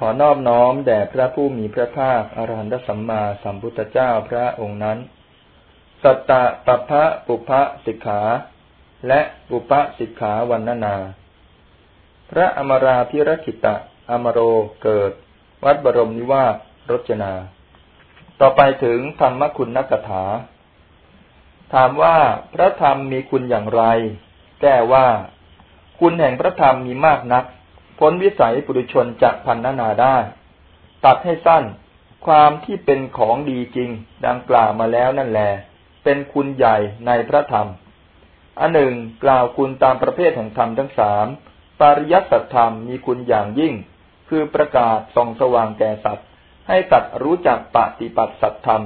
ขอนอบน้อมแด่พระผู้มีพระภาคอรหันตสัมมาสัมพุทธเจ้าพระองค์นั้น สัตตะปัพพะปุพพะสิกขา และปุพพะสิกขาวันนานา พระอมราพิรคิตะ อมโรเกิด วัดบรมนิวาสรจนา ต่อไปถึงธรรมคุณนักถา ถามว่าพระธรรมมีคุณอย่างไร แก้ว่า คุณแห่งพระธรรมมีมากนัก พ้นวิสัยปุถุชนจะพันนาได้ ตัดให้สั้น ความที่เป็นของดีจริง ดังกล่าวมาแล้วนั่นแหละเป็นคุณใหญ่ในพระธรรม อันหนึ่ง กล่าวคุณตามประเภทแห่งธรรมทั้งสามปริยัติธรรมมีคุณอย่างยิ่ง คือประกาศส่องสว่างแก่สัตว์ ให้สัตว์รู้จักปฏิปัติสัตธรรม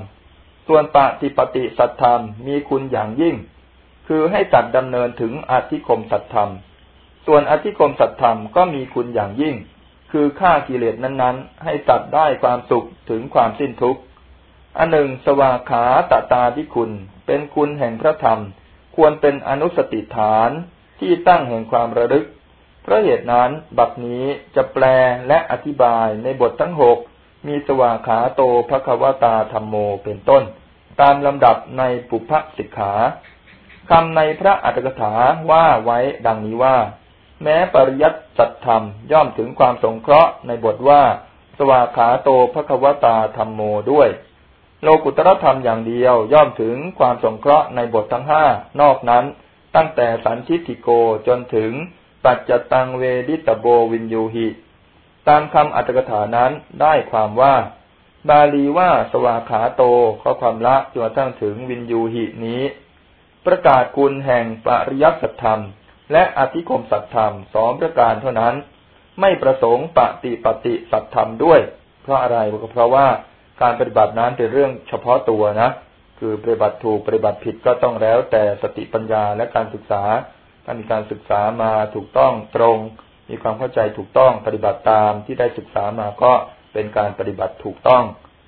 ส่วนปฏิปฏิสัตธรรมมีคุณอย่างยิ่ง คือให้สัตว์ดำเนินถึงอธิคมสัตธรรม ส่วนอธิคมสัตธรรมก็มีคุณอย่างยิ่ง คือฆ่ากิเลสนั้นๆ ให้ตัดได้ความสุขถึงความสิ้นทุกข์อันหนึ่งสวาขาตตาที่คุณ เป็นคุณแห่งพระธรรม ควรเป็นอนุสติฐานที่ตั้งแห่งความระลึก เพราะเหตุนั้นบัดนี้จะแปลและอธิบายในบททั้งหกมีสวาขาโตภควตาธรรมโมเป็นต้น ตามลำดับในปุพพสิกขาคำในพระอัตถกถาว่าไว้ดังนี้ว่า แม้ปริยัติสัตธรรมย่อมถึงความสงเคราะห์ในบทว่า สวาขาโตภควตาธรรมโมด้วย โลกุตรธรรมอย่างเดียวย่อมถึงความสงเคราะห์ในบททั้งห้านอกนั้น ตั้งแต่สันชิติโกจนถึงปัจจตังเวดิตโบวินยูหิ ตามคำอัตถกถานั้นได้ความว่า บาลีว่าสวาขาโตข้อความละจนทั้งถึงวินยูหินี้ ประกาศคุณแห่งปริยัติธรรม และอธิคมสัตธรรมสองประการเท่านั้น ไม่ประสงค์ปฏิปฏิสัตธรรมด้วย เพราะอะไรก็เพราะว่าการปฏิบัตินั้นเป็นเรื่องเฉพาะตัวนะ คือปฏิบัติถูกปฏิบัติผิดก็ต้องแล้ว แต่สติปัญญาและการศึกษาถ้ามีการศึกษามาถูกต้องตรง มีความเข้าใจถูกต้องปฏิบัติตามที่ได้ศึกษามาก็เป็นการปฏิบัติถูกต้อง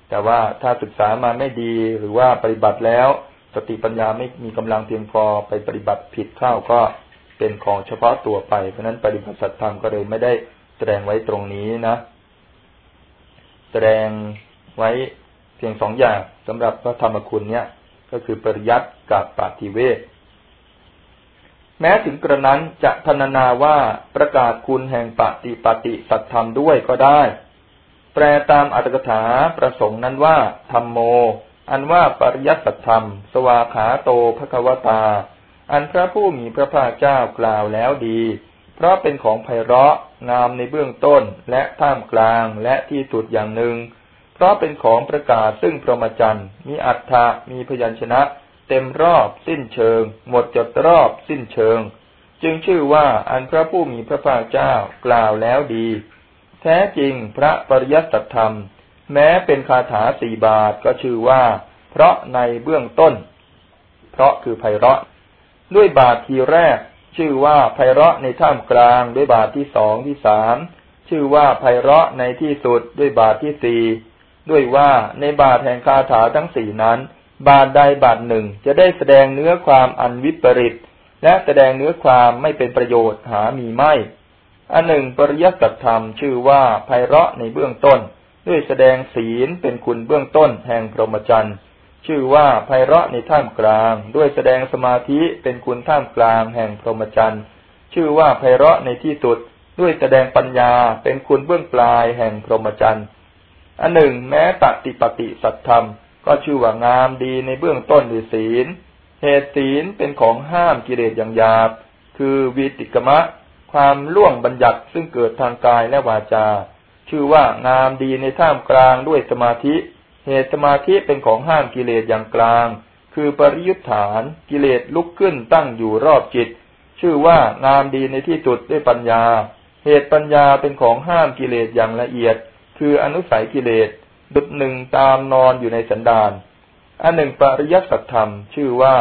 แต่ว่าถ้าศึกษามาไม่ดีหรือว่าปฏิบัติแล้ว สติปัญญาไม่มีกำลังเพียงพอไปปฏิบัติผิดเข้าก็ เป็นของเฉพาะตัวไป เพราะนั้นปฏิบัติสัตธรรมก็เลยไม่ได้แสดงไว้ตรงนี้นะแสดงไว้เพียงสองอย่างสำหรับพระธรรมคุณเนี่ย ก็คือปริยัติกับปฏิเวทแม้ถึงกระนั้นจะพรรณนาว่าประกาศคุณแห่งปฏิปฏิสัตธรรมด้วยก็ได้ แปลตามอัตถกถาประสงค์นั้นว่าธรรมโม อันว่าปริยัติสัตธรรม สวาขาโตภควตา อันพระผู้มีพระภาคเจ้ากล่าวแล้วดี เพราะเป็นของไพเราะงามในเบื้องต้นและท่ามกลางและที่สุดอย่างหนึ่ง เพราะเป็นของประกาศซึ่งพรหมจรรย์มีอัฏฐะมีพยัญชนะ เต็มรอบสิ้นเชิง หมดจดรอบสิ้นเชิง จึงชื่อว่าอันพระผู้มีพระภาคเจ้ากล่าวแล้วดี แท้จริงพระปริยัติธรรม แม้เป็นคาถาสี่บาทก็ชื่อว่า เพราะในเบื้องต้น เพราะคือไพเราะ ด้วยบาททีแรก ชื่อว่าไพเราะในท่ามกลาง ด้วยบาทที่สองที่สามชื่อว่าไพเราะในที่สุดด้วยบาทที่สี่ด้วยว่าในบาทแห่งคาถาทั้งสี่นั้น บาทใดบาทหนึ่งจะได้แสดงเนื้อความอันวิปริตและแสดงเนื้อความไม่เป็นประโยชน์หามีไม่ อันหนึ่งปริยัติธรรมชื่อว่าไพเราะในเบื้องต้น ด้วยแสดงศีลเป็นคุณเบื้องต้นแห่งพรหมจรรย์ ชื่อว่าไพเราะในท่ามกลาง ด้วยแสดงสมาธิเป็นคุณท่ามกลางแห่งพรหมจรรย์ ชื่อว่าไพเราะในที่สุด ด้วยแสดงปัญญาเป็นคุณเบื้องปลายแห่งพรหมจรรย์ อันหนึ่ง แม้ตติปฏิสัตธรรม ก็ชื่อว่างามดีในเบื้องต้นด้วยศีล เหตุศีลเป็นของห้ามกิเลสอย่างหยาบ คือวิติกมะ ความล่วงบัญญัติซึ่งเกิดทางกายและวาจา ชื่อว่างามดีในท่ามกลางด้วยสมาธิ เหตุสมาธิเป็นของห้ามกิเลสอย่างกลาง คือปริยุทธานกิเลสลุกขึ้นตั้งอยู่รอบจิต ชื่อว่างามดีในที่สุดด้วยปัญญา เหตุปัญญาเป็นของห้ามกิเลสอย่างละเอียด คืออนุสัยกิเลสดุดหนึ่งตามนอนอยู่ในสันดานอันหนึ่งปริยัติสัจธรรม ชื่อว่า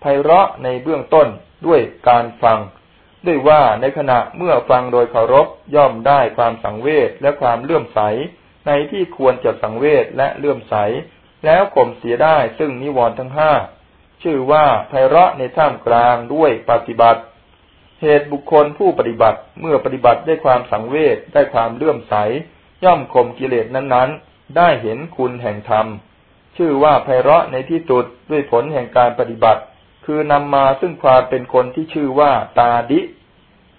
ไพเราะในเบื้องต้นด้วยการฟัง ด้วยว่าในขณะเมื่อฟังโดยเคารพย่อมได้ความสังเวชและความเลื่อมใส ในที่ควรจะสังเวชและเลื่อมใส แล้วข่มเสียได้ซึ่งนิวรณ์ทั้งห้าชื่อว่าไพเราะในท่ามกลางด้วยปฏิบัติ เหตุบุคคลผู้ปฏิบัติเมื่อปฏิบัติได้ความสังเวชได้ความเลื่อมใส ย่อมข่มกิเลสนั้นๆ ได้เห็นคุณแห่งธรรม ชื่อว่าไพเราะในที่สุดด้วยผลแห่งการปฏิบัติ คือนำมาซึ่งความเป็นคนที่ชื่อว่าตาดิ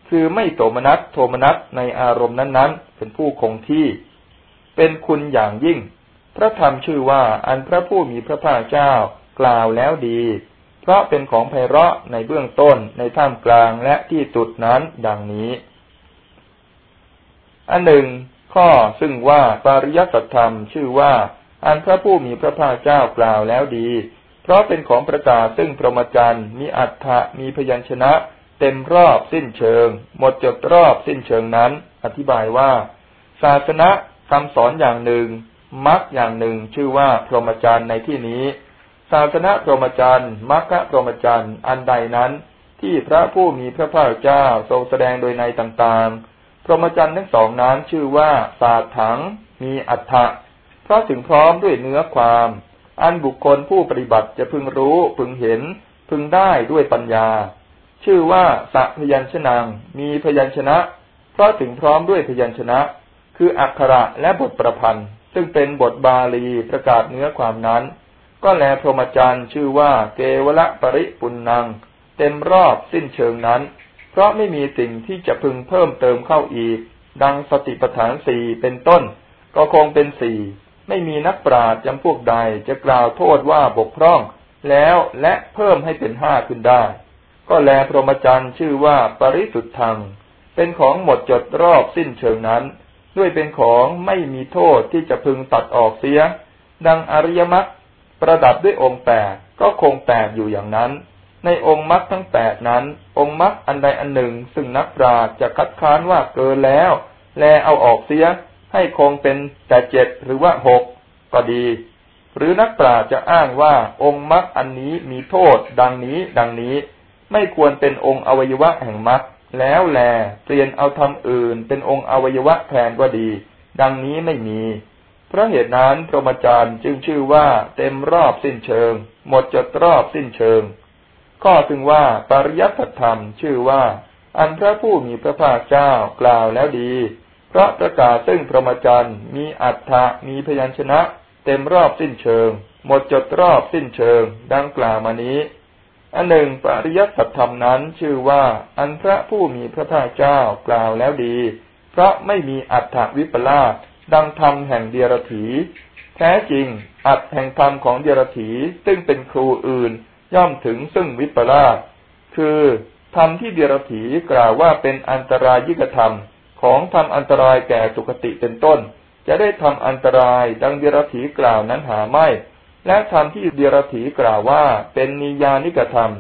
คือไม่โทมนัสโทมนัสในอารมณ์นั้นๆ เป็นผู้คงที่ เป็นคุณอย่างยิ่ง พระธรรมชื่อว่าอันพระผู้มีพระภาคเจ้ากล่าวแล้วดี เพราะเป็นของไพเราะในเบื้องต้นในท่ามกลางและที่สุดนั้นดังนี้ อันหนึ่ง ข้อซึ่งว่าปาริยสัตธรรมชื่อว่า อันพระผู้มีพระภาคเจ้ากล่าวแล้วดี เพราะเป็นของประกาศซึ่งพรหมจรรย์มีอัฏฐะมีพยัญชนะเต็มรอบสิ้นเชิง หมดจดรอบสิ้นเชิงนั้น อธิบายว่า ศาสนา คำสอนอย่างหนึ่งมรรคอย่างหนึ่งชื่อว่าพรหมจรรย์ในที่นี้ ศาสนาพรหมจรรย์มรรคพรหมจรรย์อันใดนั้น ที่พระผู้มีพระภาคเจ้าทรงแสดงโดยในต่างๆ พรหมจรรย์ทั้งสองนั้นชื่อว่าศาสถัง มีอัฏฐะเพราะถึงพร้อมด้วยเนื้อความ อันบุคคลผู้ปฏิบัติจะพึงรู้พึงเห็น พึงได้ด้วยปัญญา ชื่อว่าสัพยัญชนะมีพยัญชนะ เพราะถึงพร้อมด้วยพยัญชนะ คืออักขระและบทประพันธ์ ซึ่งเป็นบทบาลีประกาศเนื้อความนั้น ก็แลพรหมจรรย์ชื่อว่าเกวละปริปุณนัง เต็มรอบสิ้นเชิงนั้น เพราะไม่มีสิ่งที่จะพึงเพิ่มเติมเข้าอีก ดังสติปัฏฐานสี่เป็นต้น ก็คงเป็นสี่ไม่มีนักปราชญ์จำพวกใดจะกล่าวโทษว่าบกพร่อง แล้วและเพิ่มให้เป็นห้าขึ้นได้ ก็แลพรหมจรรย์ชื่อว่าปริสุทธัง เป็นของหมดจดรอบสิ้นเชิงนั้น ด้วยเป็นของไม่มีโทษที่จะพึงตัดออกเสีย ดังอริยมรรคประดับด้วยองค์แปดก็คงแปดอยู่อย่างนั้น ในองค์มรรคทั้งแปดนั้น องค์มรรคอันใดอันหนึ่ง ซึ่งนักปราชญ์จะคัดค้านว่าเกินแล้ว แลเอาออกเสีย ให้คงเป็นแต่เจ็ดหรือว่าหกก็ดี หรือนักปราชญ์จะอ้างว่าองค์มรรคอันนี้มีโทษ ดังนี้ ดังนี้ ไม่ควรเป็นองค์อวัยวะแห่งมรรค แล้วแลเปลี่ยนเอาทำอื่น เป็นองค์อวัยวะแทนก็ดี ดังนี้ไม่มี เพราะเหตุนั้นพระมจารย์จึงชื่อว่าเต็มรอบสิ้นเชิง หมดจดรอบสิ้นเชิง ข้อถึงว่าปริยัติธรรมชื่อว่า อันพระผู้มีพระภาคเจ้ากล่าวแล้วดี เพราะประกาศซึ่งพระมจรรย์มีอัฏฐะมีพยัญชนะ เต็มรอบสิ้นเชิง หมดจดรอบสิ้นเชิง ดังกล่าวมานี้ อันหนึ่งปริยัติสัตธรรมนั้นชื่อว่าอันพระผู้มีพระภาคเจ้ากล่าวแล้วดี เพราะไม่มีอัฏฐวิปลาสดังธรรมแห่งเดียรถี แท้จริง อัตแห่งธรรมของเดียรถีซึ่งเป็นครูอื่นย่อมถึงซึ่งวิปลาสคือธรรมที่เดียรถีกล่าวว่าเป็นอันตรายิกธรรมของทำอันตรายแก่สุคติเป็นต้น จะได้ทำอันตรายดังเดียรถีกล่าวนั้นหาไม่ และธรรมที่เดียรถีกล่าวว่า เป็นนิยานิกธรรม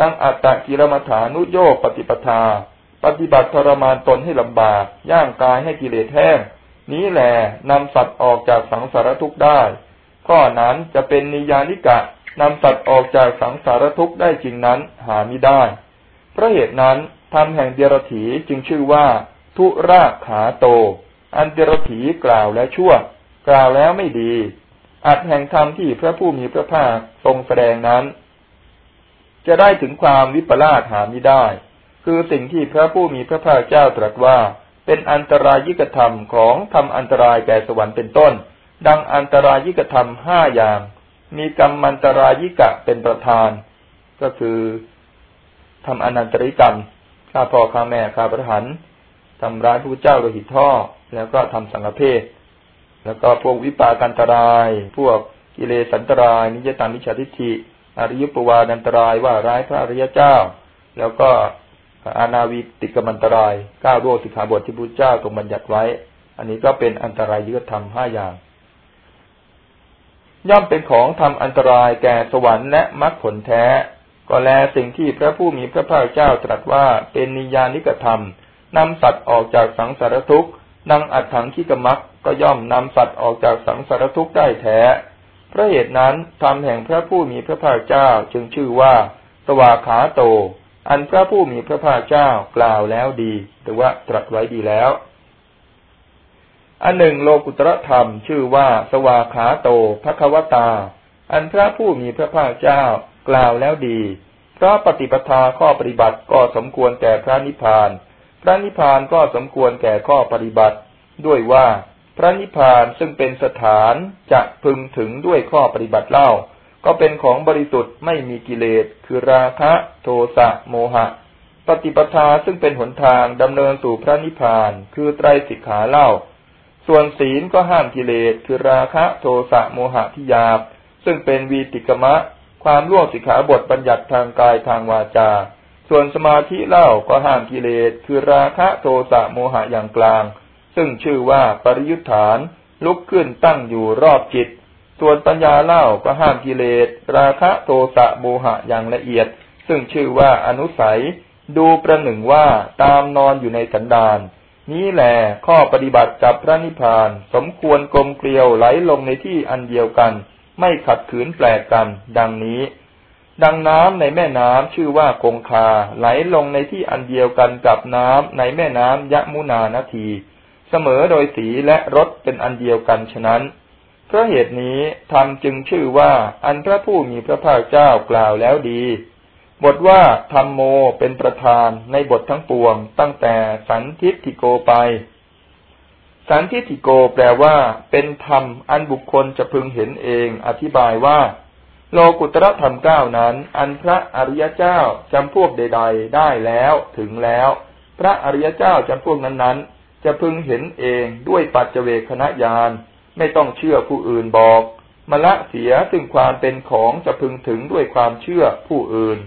ดังอัตตกิรมฐานุโยปฏิปทา ปฏิบัติทรมานตนให้ลำบาก ย่างกายให้กิเลสแห้งนี้แหลนำสัตว์ออกจากสังสารทุกข์ได้ ข้อนั้นจะเป็นนิยานิกะนำสัตว์ออกจากสังสารทุกข์ได้จริงนั้นหาไม่ได้ เพราะเหตุนั้นธรรมแห่งเดรถีจึงชื่อว่า ทุราขาโต อันเดรถีกล่าวแล้วชั่ว กล่าวแล้วไม่ดี อัดแห่งธรรมที่พระผู้มีพระภาคทรงแสดงนั้น จะได้ถึงความวิปลาสหาไม่ได้ คือสิ่งที่พระผู้มีพระภาคเจ้าตรัสว่า เป็นอันตรายิกธรรมของทำอันตรายแก่สวรรค์เป็นต้น ดังอันตรายิกธรรมห้าอย่าง มีกรรมมันตรายิกะเป็นประธาน ก็คือทำอนันตริกรรมฆ่าพ่อฆ่าแม่ฆ่าประหารทำร้ายผู้เจ้าโดยหิตท่อ แล้วก็ทำสังฆเพศ แล้วก็พวกวิปากันตราย พวกกิเลสันตราย นิยตามิจฉาทิฏฐิอริยปวานันตรายว่าร้ายพระอริยเจ้า แล้วก็อาณาวิติกมันตรายก้าวโรสิกขาบทที่พระเจ้าทรงบัญญัติไว้ อันนี้ก็เป็นอันตรายยึดธรรมห้าอย่าง ย่อมเป็นของทำอันตรายแก่สวรรค์และมรรคผลแท้ ก็แลสิ่งที่พระผู้มีพระภาคเจ้าตรัสว่าเป็นนิยานิกธรรมนำสัตว์ออกจากสังสารทุกข์ นังอัดถังขี้กมักก็ย่อมนำสัตว์ออกจากสังสารทุกข์ได้แท้เพราะเหตุนั้นธรรมแห่งพระผู้มีพระภาคเจ้าจึงชื่อว่า สวาขาโต อันพระผู้มีพระภาคเจ้ากล่าวแล้วดี หรือว่าตรัสไว้ดีแล้ว อันหนึ่งโลกุตรธรรมชื่อว่า สวาขาโตภควตา อันพระผู้มีพระภาคเจ้ากล่าวแล้วดี เพราะปฏิปทาข้อปฏิบัติก็สมควรแก่พระนิพพาน พระนิพพานก็สมควรแก่ข้อปฏิบัติ ด้วยว่าพระนิพพานซึ่งเป็นสถานจะพึงถึงด้วยข้อปฏิบัติเล่า ก็เป็นของบริสุทธิ์ไม่มีกิเลส คือราคะโทสะโมหะ ปฏิปทาซึ่งเป็นหนทางดำเนินสู่พระนิพพาน คือไตรสิกขาเล่า ส่วนศีลก็ห้ามกิเลส คือราคะโทสะโมหะที่ยาบซึ่งเป็นวีติกมะ ความล่วงสิกขาบทบัญญัติทางกายทางวาจา ส่วนสมาธิเล่าก็ห้ามกิเลสคือราคะโทสะโมหะอย่างกลาง ซึ่งชื่อว่าปริยุทธานลุกขึ้นตั้งอยู่รอบจิต ส่วนปัญญาเล่าก็ห้ามกิเลส ราคะโทสะโมหะอย่างละเอียด ซึ่งชื่อว่าอนุสัย ดูประหนึ่งว่าตามนอนอยู่ในสันดานนี้แหลข้อปฏิบัติกับพระนิพพาน สมควรกลมเกลียวไหลลงในที่อันเดียวกัน ไม่ขัดขืนแปลกกัน ดังนี้ ดังน้ำในแม่น้ำชื่อว่าคงคาไหลลงในที่อันเดียวกันกับน้ำในแม่น้ำยะมุนานาที เสมอโดยสีและรสเป็นอันเดียวกันฉะนั้นเพราะเหตุนี้ธรรมจึงชื่อว่าอันพระผู้มีพระภาคเจ้ากล่าวแล้วดี บทว่าธรรมโมเป็นประธานในบททั้งปวง ตั้งแต่สันทิติโกไป สันทิติโกแปลว่า เป็นธรรมอันบุคคลจะพึงเห็นเอง อธิบายว่า โลกุตระธรรมเก้านั้น อันพระอริยเจ้าจำพวกใด ๆ ได้แล้วถึงแล้ว พระอริยเจ้าจำพวกนั้นๆ จะพึงเห็นเองด้วยปัจเจเวคณะญาณไม่ต้องเชื่อผู้อื่นบอกมละเสียซึ่งความเป็นของจะพึงถึงด้วยความเชื่อผู้อื่น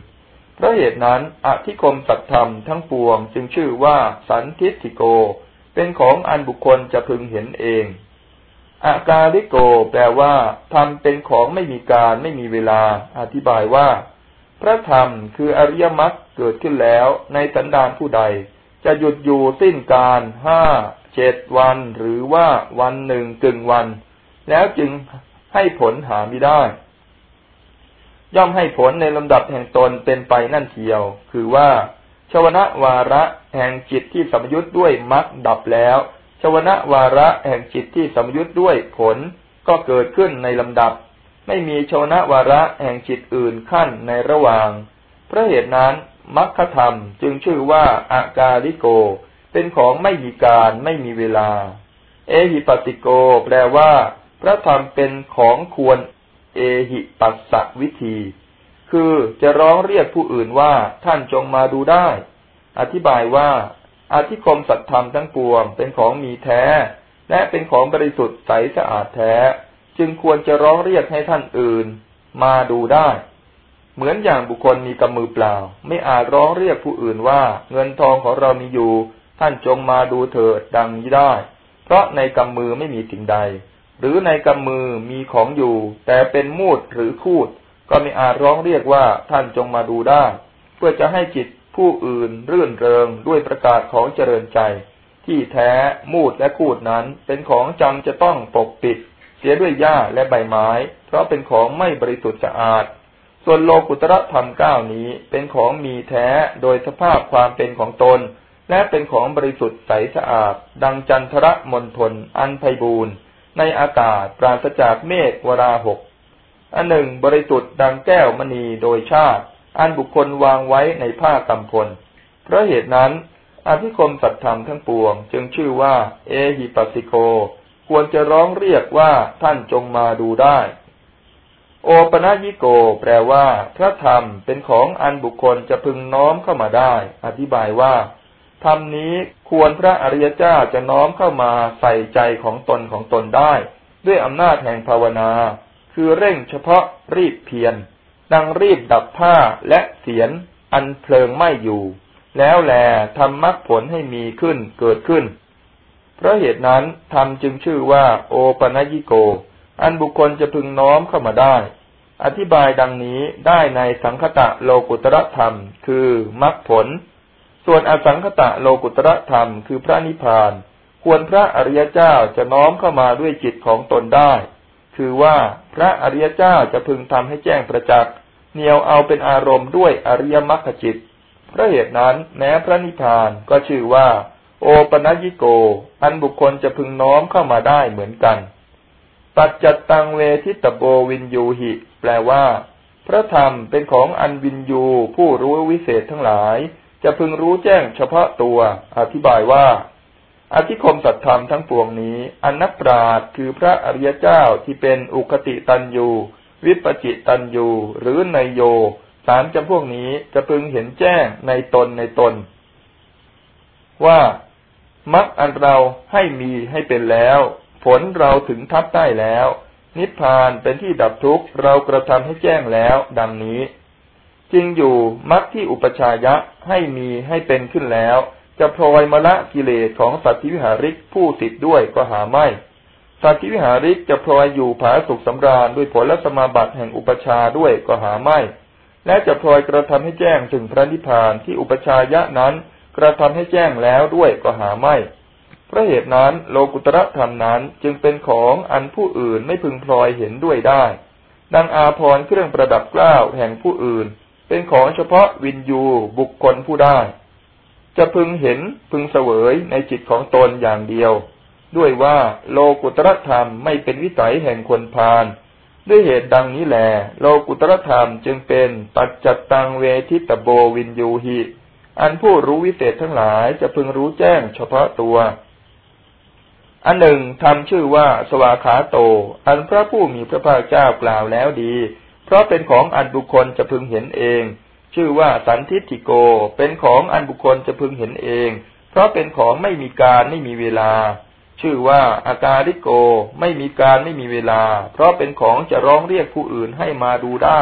เพราะเหตุนั้นอธิคมสัตธรรมทั้งปวงจึงชื่อว่าสันทิติโก เป็นของอันบุคคลจะพึงเห็นเอง อากาลิโก แปลว่าธรรมเป็นของไม่มีการไม่มีเวลา อธิบายว่า พระธรรมคืออริยมรรคเกิดขึ้นแล้ว ในสันดานผู้ใด จะหยุดอยู่สิ้นการห้าเจ็ดวัน หรือว่าวันหนึ่งกึ่งวัน แล้วจึงให้ผลหาไม่ได้ ย่อมให้ผลในลำดับแห่งตนเป็นไปนั่นเทียว คือว่าชวนะวาระแห่งจิตที่สมยุทธ์ด้วยมรรคดับแล้ว ชวนะวาระแห่งจิตที่สมยุทธ์ด้วยผลก็เกิดขึ้นในลำดับ ไม่มีชวนะวาระแห่งจิตอื่นขั้นในระหว่างเพราะเหตุนั้นมัคคธรรมจึงชื่อว่าอากาลิโก เป็นของไม่มีการไม่มีเวลา เอหิปติโก แปลว่า พระธรรมเป็นของควรเอหิปัสสวิธี คือจะร้องเรียกผู้อื่นว่าท่านจงมาดูได้ อธิบายว่า อธิคมสัตธรรมทั้งปวง เป็นของมีแท้ และเป็นของบริสุทธิ์ใสสะอาดแท้ จึงควรจะร้องเรียกให้ท่านอื่น มาดูได้ เหมือนอย่างบุคคลมีกำมือเปล่า ไม่อาจร้องเรียกผู้อื่นว่า เงินทองของเรามีอยู่ ท่านจงมาดูเถิดดังนี้ได้ เพราะในกำมือไม่มีสิ่งใด หรือในกำมือมีของอยู่ แต่เป็นมูดหรือคูด ก็ไม่อาจร้องเรียกว่าท่านจงมาดูได้ เพื่อจะให้จิต ผู้อื่นรื่นเริงด้วยประกาศของเจริญใจ ที่แท้มูดและคูดนั้นเป็นของจำจะต้องปกปิด เสียด้วยหญ้าและใบไม้ เพราะเป็นของไม่บริสุทธิ์สะอาด ส่วนโลกุตระธรรมเก้านี้เป็นของมีแท้โดยสภาพความเป็นของตน และเป็นของบริสุทธิ์ใสสะอาด ดังจันทรมณฑลอันไพบูรณ์ในอากาศปราศจากเมฆวราหกอันหนึ่งบริสุทธิ์ดังแก้วมณีโดยชาติ อันบุคคลวางไว้ในผ้ากำพล เพราะเหตุนั้น อธิคมสัตธรรมทั้งปวง จึงชื่อว่า เอหิปัสสิโก ควรจะร้องเรียกว่าท่านจงมาดูได้ โอปนายิโก แปลว่า พระธรรมเป็นของอันบุคคลจะพึงน้อมเข้ามาได้ อธิบายว่าธรรมนี้ควรพระอริยเจ้าจะน้อมเข้ามาใส่ใจของตนของตนได้ ด้วยอำนาจแห่งภาวนา คือเร่งเฉพาะรีบเพียร ดังรีบดับผ้าและเสียนอันเพลิงไหม้อยู่ แล้วแลทำมรรคผลให้มีขึ้นเกิดขึ้น เพราะเหตุนั้นธรรมจึงชื่อว่าโอปนยิโก อันบุคคลจะพึงน้อมเข้ามาได้ อธิบายดังนี้ได้ในสังคตะโลกุตระธรรม คือมรรคผล ส่วนอสังคตะโลกุตระธรรม คือพระนิพพาน ควรพระอริยเจ้าจะน้อมเข้ามาด้วยจิตของตนได้ คือว่าพระอริยเจ้าจะพึงทำให้แจ้งประจักษ์เหนียวเอาเป็นอารมณ์ด้วยอริยมรรคจิตเพราะเหตุนั้นแม้พระนิพพานก็ชื่อว่า โอปนัญิโก อันบุคคลจะพึงน้อมเข้ามาได้เหมือนกัน ปัจจตังเวทิตโบวินยูหิ แปลว่า พระธรรมเป็นของอันวินยูผู้รู้วิเศษทั้งหลาย จะพึงรู้แจ้งเฉพาะตัว อธิบายว่า อธิคมสัตธรรมทั้งปวงนี้อนักปราดคือพระอริยเจ้าที่เป็นอุคติตันยูวิปจิตันยูหรือนโยสามจำพวกนี้จะพึงเห็นแจ้งในตนในตน ว่ามักอันเราให้มีให้เป็นแล้ว ผลเราถึงทับได้แล้ว นิพพานเป็นที่ดับทุกข์เรากระทำให้แจ้งแล้ว ดังนี้จริงอยู่มักที่อุปชายะให้มีให้เป็นขึ้นแล้ว จะพลอยมละกิเลสของสัตว์วิหาริกผู้ติดด้วยก็หาไม่ สัตว์วิหาริกจะพลอยอยู่ผาสุขสำราญด้วยผลและสมาบัติแห่งอุปชาด้วยก็หาไม่ และจะพลอยกระทำให้แจ้งถึงพระนิพพานที่อุปชายะนั้นกระทำให้แจ้งแล้วด้วยก็หาไม่เพราะเหตุนั้นโลกุตระธรรมนั้นจึงเป็นของอันผู้อื่นไม่พึงพลอยเห็นด้วยได้ ดังอาพรเครื่องประดับกล้าวแห่งผู้อื่น เป็นของเฉพาะวินยูบุคคลผู้ได้ จะพึงเห็นพึงเสวยในจิตของตนอย่างเดียว ด้วยว่าโลกุตระธรรมไม่เป็นวิสัยแห่งคนพาลด้วยเหตุดังนี้แหลโลกุตระธรรมจึงเป็นปัจจตังเวทิตโบวินยูหิอันผู้รู้วิเศษทั้งหลายจะพึงรู้แจ้งเฉพาะตัว อันหนึ่งทำชื่อว่าสวาขาโต อันพระผู้มีพระภาคเจ้ากล่าวแล้วดี เพราะเป็นของอันบุคคลจะพึงเห็นเอง ชื่อว่าสันทิติโก เป็นของอันบุคคลจะพึงเห็นเอง เพราะเป็นของไม่มีการไม่มีเวลา ชื่อว่าอาการิโก ไม่มีการไม่มีเวลา เพราะเป็นของจะร้องเรียกผู้อื่นให้มาดูได้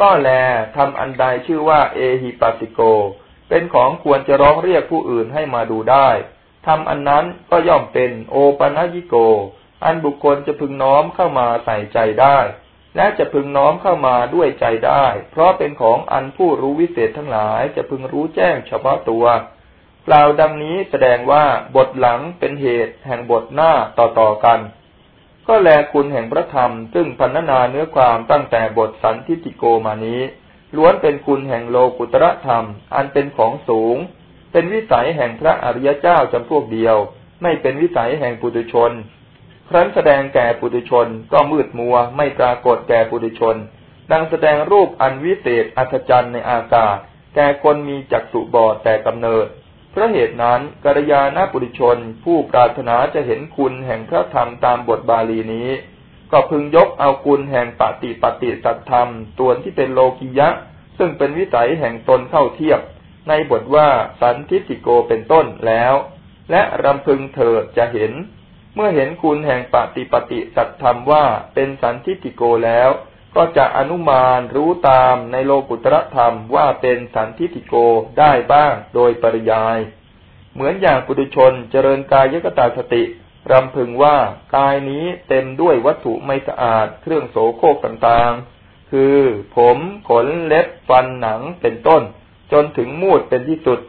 ก็แลทำอันใดชื่อว่า เอหิปัสิโก เป็นของควรจะร้องเรียกผู้อื่นให้มาดูได้ทำอันนั้นก็ย่อมเป็นโอปัญญิโก อันบุคคลจะพึงน้อมเข้ามาใส่ใจได้ และจะพึงน้อมเข้ามาด้วยใจได้ เพราะเป็นของอันผู้รู้วิเศษทั้งหลายจะพึงรู้แจ้งเฉพาะตัวกล่าวดังนี้แสดงว่าบทหลังเป็นเหตุแห่งบทหน้าต่อๆกัน ก็แลคุณแห่งพระธรรม ซึ่งพันนาเนื้อความตั้งแต่บทสันทิติโกมานี้ ล้วนเป็นคุณแห่งโลกุตระธรรม อันเป็นของสูง เป็นวิสัยแห่งพระอริยเจ้าจำพวกเดียว ไม่เป็นวิสัยแห่งปุถุชน ครั้นแสดงแก่ปุถุชนก็มืดมัวไม่ปรากฏแก่ปุถุชน ดังแสดงรูปอันวิเศษอัศจรรย์ในอากาศ แก่คนมีจักษุบอดแต่กำเนิด เพราะเหตุนั้นกัลยาณปุถุชน ผู้ปรารถนาจะเห็นคุณแห่งพระธรรมตามบทบาลีนี้ ก็พึงยกเอากุลแห่งปฏิปฏิสัตธรรมตัวที่เป็นโลกิยะ ซึ่งเป็นวิสัยแห่งตนเข้าเทียบ ในบทว่าสันทิติโกเป็นต้นแล้ว และรำพึงเถิดจะเห็น เมื่อเห็นคุณแห่งปฏิปฏิสัตธรรมว่าเป็นสันทิติโกแล้ว ก็จะอนุมานรู้ตามในโลกุตรธรรมว่าเป็นสันทิติโกได้บ้างโดยปริยาย เหมือนอย่างปุถุชนเจริญกายยกตาสติรำพึงว่ากายนี้เต็มด้วยวัตถุไม่สะอาดเครื่องโสโครกต่างๆ คือผมขนเล็บฟันหนังเป็นต้น จนถึงมูดเป็นที่สุด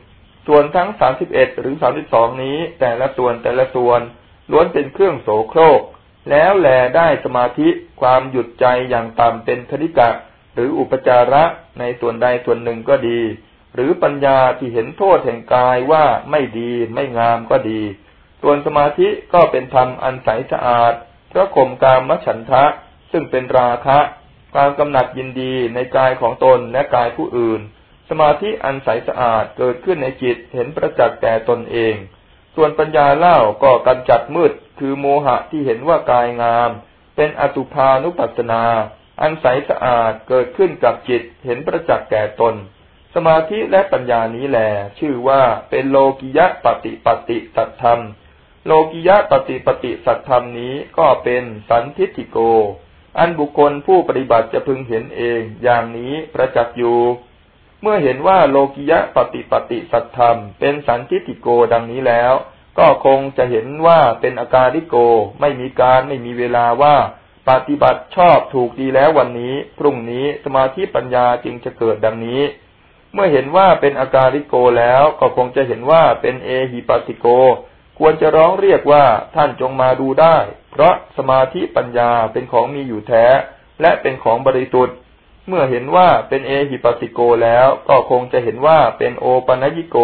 ส่วนทั้งสามสิบเอ็ดหรือสามสิบสองนี้แต่ละส่วนแต่ละส่วน ล้วนเป็นเครื่องโสโครก แล้วแลได้สมาธิความหยุดใจอย่างต่ำเป็นคณิกะ หรืออุปจาระในส่วนใดส่วนหนึ่งก็ดี หรือปัญญาที่เห็นโทษแห่งกายว่าไม่ดีไม่งามก็ดี ส่วนสมาธิก็เป็นธรรมอันใสสะอาดพระข่มกามมฉันทะ ซึ่งเป็นราคะความกำหนัดยินดีในกายของตนและกายผู้อื่น สมาธิอันใสสะอาดเกิดขึ้นในจิตเห็นประจักษ์แต่ตนเอง ส่วนปัญญาเล่าก็กำจัดมืดคือโมหะที่เห็นว่ากายงาม เป็นอสุภานุปัสนา อันใสสะอาดเกิดขึ้นกับจิตเห็นประจักษ์แก่ตน สมาธิและปัญญานี้แหลชื่อว่าเป็นโลกิยะปฏิปฏิสัตธรรม โลกิยะปฏิปฏิสัตธรรมนี้ก็เป็นสันทิฏฐิโก อันบุคคลผู้ปฏิบัติจะพึงเห็นเอง อย่างนี้ประจักษ์อยู่ เมื่อเห็นว่าโลกิยะปฏิปฏิสัตธรรม เป็นสันทิฏฐิโกดังนี้แล้ว ก็คงจะเห็นว่าเป็นอาการิโก ไม่มีการไม่มีเวลาว่า ปฏิบัติชอบถูกดีแล้ววันนี้ พรุ่งนี้สมาธิปัญญาจึงจะเกิดดังนี้ เมื่อเห็นว่าเป็นอาการิโกแล้วก็คงจะเห็นว่าเป็นเอหิปัสิโก ควรจะร้องเรียกว่าท่านจงมาดูได้ เพราะสมาธิปัญญาเป็นของมีอยู่แท้ และเป็นของบริสุทธิ์ เมื่อเห็นว่าเป็นเอหิปัสสิโกแล้วก็คงจะเห็นว่าเป็นโอปัญญิโก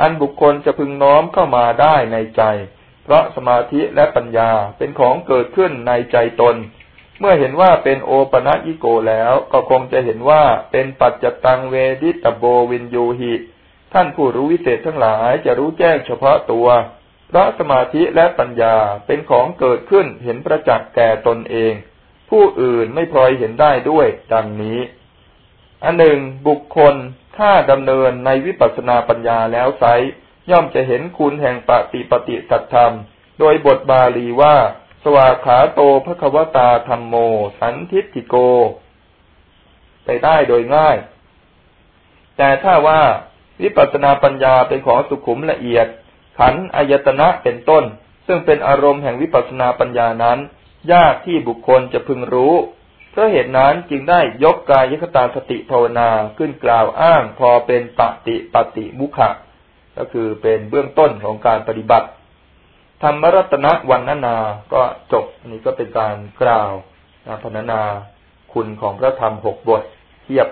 อันบุคคลจะพึงน้อมเข้ามาได้ในใจ เพราะสมาธิและปัญญาเป็นของเกิดขึ้นในใจตน เมื่อเห็นว่าเป็นโอปัญญิโกแล้วก็คงจะเห็นว่าเป็นปัจจตังเวดิตโบวินยูหิท่านผู้รู้วิเศษทั้งหลายจะรู้แจ้งเฉพาะตัว เพราะสมาธิและปัญญาเป็นของเกิดขึ้นเห็นประจักษ์แก่ตนเอง ผู้อื่นไม่พลอยเห็นได้ด้วย ดังนี้ อันหนึ่งบุคคลถ้าดำเนินในวิปัสสนาปัญญาแล้วไซย่อมจะเห็นคุณแห่งปฏิปฏิสัตธรรม โดยบทบาลีว่า สวาขาโตภควตาธรรมโม สันทิติโก ไปได้โดยง่าย แต่ถ้าว่าวิปัสสนาปัญญาเป็นของสุขุมละเอียด ขันอายตนะเป็นต้น ซึ่งเป็นอารมณ์แห่งวิปัสสนาปัญญานั้น ยากที่บุคคลจะพึงรู้ เพราะเหตุนั้นจึงได้ยกกายคตาสติภาวนาขึ้นกล่าวอ้างพอเป็นปฏิปฏิมุขะก็คือเป็นเบื้องต้นของการปฏิบัติ ธรรมรัตนวันนานาก็จบอันนี้ก็เป็นการกล่าวนพรรณนาคุณของพระธรรมหกบท เทียบ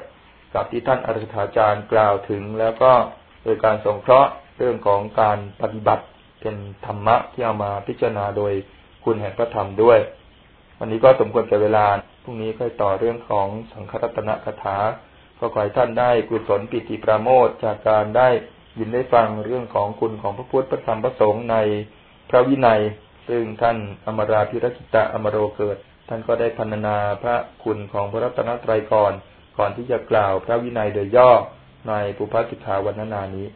กับที่ท่านอริธาจารย์กล่าวถึง แล้วก็โดยการสงเคราะห์เรื่องของการปฏิบัติเป็นธรรมะที่เอามาพิจารณาโดยคุณแห่งพระธรรมด้วย วันนี้ก็สมควรแก่เวลา พรุ่งนี้ค่อยต่อเรื่องของสังฆรัตนคถาก็ขอให้ท่านได้กุศลปิติปราโมทจากการได้ยินได้ฟังเรื่องของคุณของพระพุทธพระธรรมพระสงฆ์ในพระวินัย ซึ่งท่านอมราพิรกิตะอมโรเกิด ท่านก็ได้พันนาพระคุณของพระรัตนตรัยก่อน ก่อนที่จะกล่าวพระวินัยโดยย่อในปุพพสิกขาวันนานี้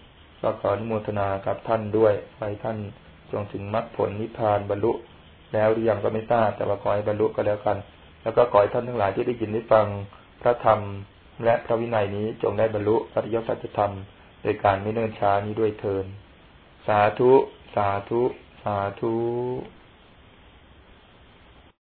ก็ขออนุโมทนากับท่านด้วยไปท่านจงถึงมรรคผลนิพพานบรรลุ แล้วหรือยังก็ไม่ทราบแต่ว่าขอให้บรรลุก็แล้วกัน แล้วก็ขอให้ท่านทั้งหลายที่ได้ยินได้ฟังพระธรรมและพระวินัยนี้จงได้บรรลุอริยสัจธรรม โดยการไม่เนิ่นช้านี้ด้วยเทิน สาธุ สาธุ สาธุ